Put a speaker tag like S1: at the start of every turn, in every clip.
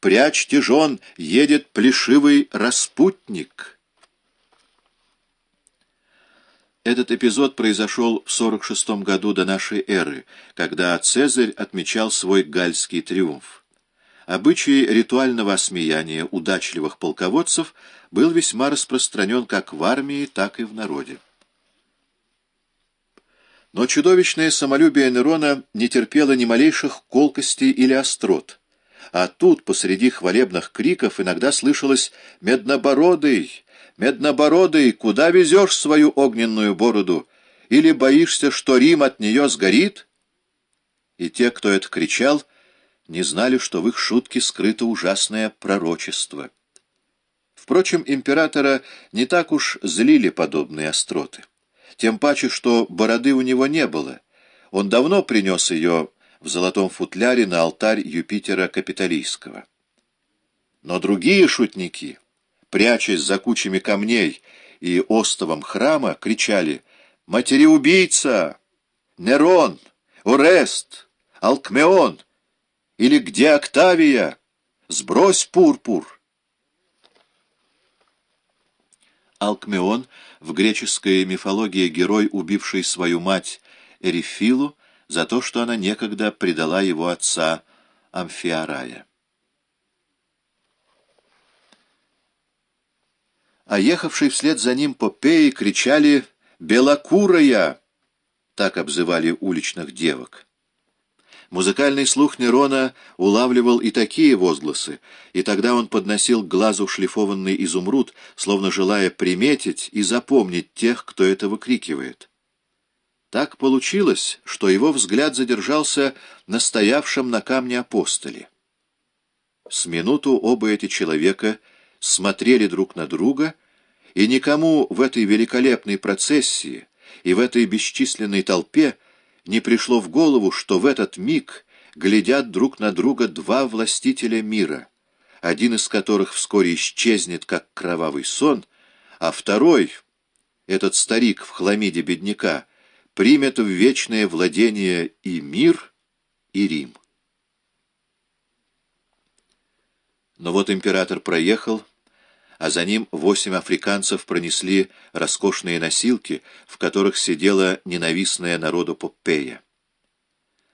S1: прячьте жен, едет плешивый распутник». Этот эпизод произошел в 46 году до нашей эры, когда Цезарь отмечал свой гальский триумф. Обычай ритуального осмеяния удачливых полководцев был весьма распространен как в армии, так и в народе. Но чудовищное самолюбие Нерона не терпело ни малейших колкостей или острот. А тут, посреди хвалебных криков, иногда слышалось «Меднобородый! Меднобородый! Куда везешь свою огненную бороду? Или боишься, что Рим от нее сгорит?» И те, кто это кричал, не знали, что в их шутке скрыто ужасное пророчество. Впрочем, императора не так уж злили подобные остроты. Тем паче, что бороды у него не было. Он давно принес ее в золотом футляре на алтарь Юпитера Капитолийского. Но другие шутники, прячась за кучами камней и остовом храма, кричали «Матери-убийца! Нерон! Орест! Алкмеон! Или где Октавия? Сбрось пурпур!» Алкмеон, в греческой мифологии герой, убивший свою мать Эрифилу за то, что она некогда предала его отца Амфиарая. А ехавший вслед за ним Попеи кричали «Белокурая!» так обзывали уличных девок. Музыкальный слух Нерона улавливал и такие возгласы, и тогда он подносил к глазу шлифованный изумруд, словно желая приметить и запомнить тех, кто это выкрикивает. Так получилось, что его взгляд задержался на стоявшем на камне апостоле. С минуту оба эти человека смотрели друг на друга, и никому в этой великолепной процессии и в этой бесчисленной толпе не пришло в голову, что в этот миг глядят друг на друга два властителя мира, один из которых вскоре исчезнет, как кровавый сон, а второй, этот старик в хламиде бедняка, примет в вечное владение и мир, и Рим. Но вот император проехал, а за ним восемь африканцев пронесли роскошные носилки, в которых сидела ненавистная народу Поппея.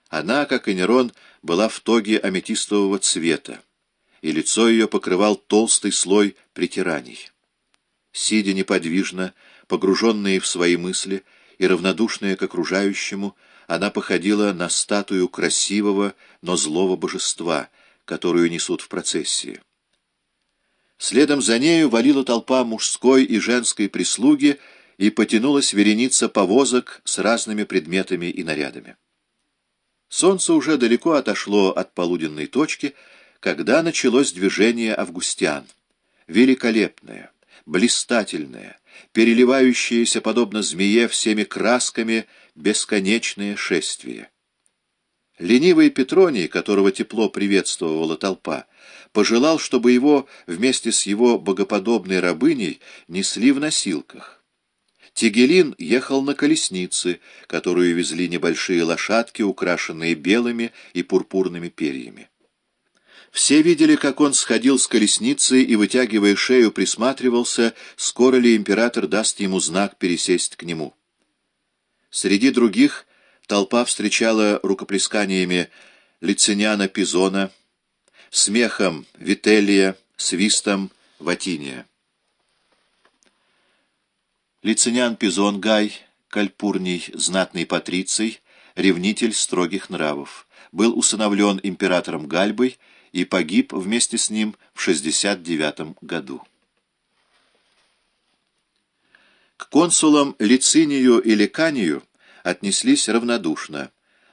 S1: Она, как и Нерон, была в тоге аметистового цвета, и лицо ее покрывал толстый слой притираний. Сидя неподвижно, погруженная в свои мысли и равнодушная к окружающему, она походила на статую красивого, но злого божества, которую несут в процессии. Следом за нею валила толпа мужской и женской прислуги и потянулась вереница повозок с разными предметами и нарядами. Солнце уже далеко отошло от полуденной точки, когда началось движение августян. Великолепное, блистательное, переливающееся, подобно змее, всеми красками, бесконечное шествие. Ленивый Петроний, которого тепло приветствовала толпа, пожелал, чтобы его вместе с его богоподобной рабыней несли в носилках. Тигелин ехал на колеснице, которую везли небольшие лошадки, украшенные белыми и пурпурными перьями. Все видели, как он сходил с колесницы и, вытягивая шею, присматривался, скоро ли император даст ему знак пересесть к нему. Среди других толпа встречала рукоплесканиями Лициняна Пизона, смехом Вителия, свистом Ватиния. Лицинян Пизон Гай, Кальпурний, знатный патриций, ревнитель строгих нравов, был усыновлен императором Гальбой и погиб вместе с ним в 69 году. К консулам Лицинию и Леканию отнеслись равнодушно,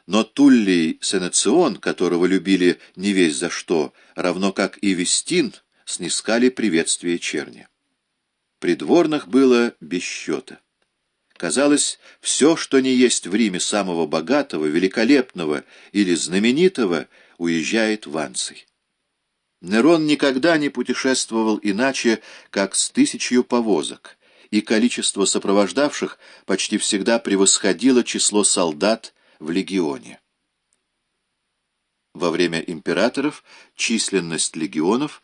S1: но Туллий Сенацион, которого любили не весь за что, равно как и Вестин, снискали приветствие черни. Придворных было без счета. Казалось, все, что не есть в Риме самого богатого, великолепного или знаменитого, уезжает в Анций. Нерон никогда не путешествовал иначе, как с тысячью повозок, и количество сопровождавших почти всегда превосходило число солдат в легионе. Во время императоров численность легионов